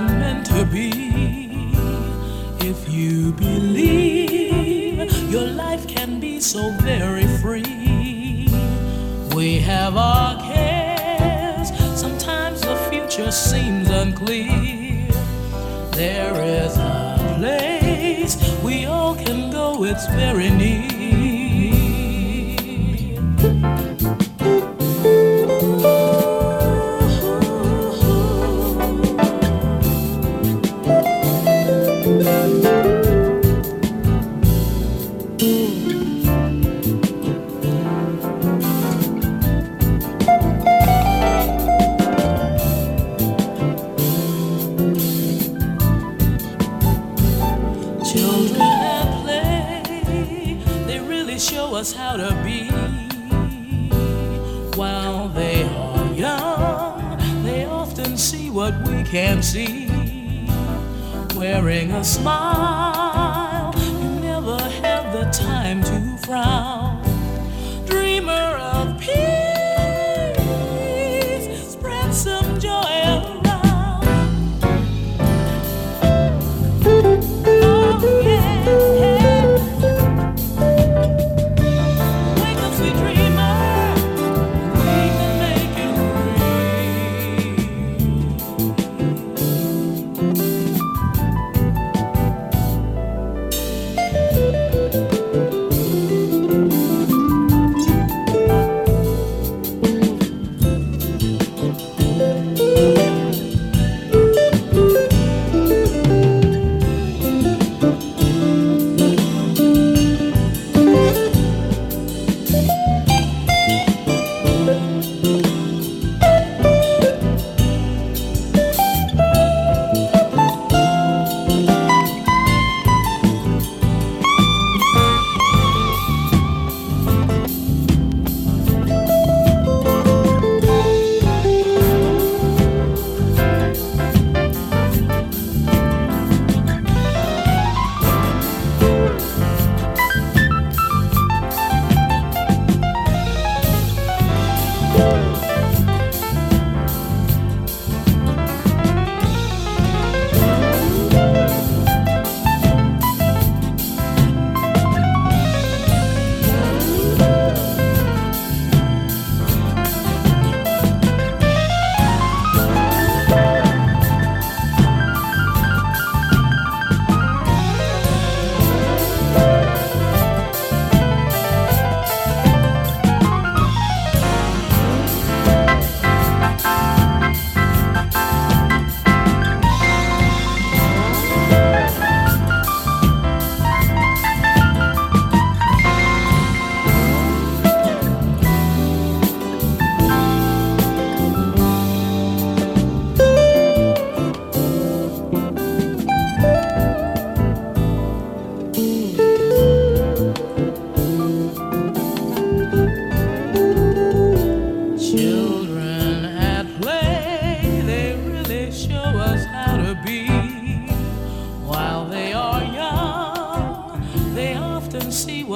meant to be. If you believe your life can be so very free, we have our cares. Sometimes the future seems unclear. There is a place we all can go, it's very near. Can't see. Wearing a smile, time to frown.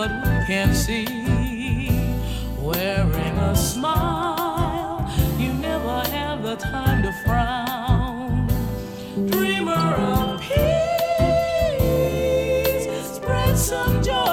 but who can see? Wearing a smile, you never have the time to frown. Dreamer of peace, spread some joy.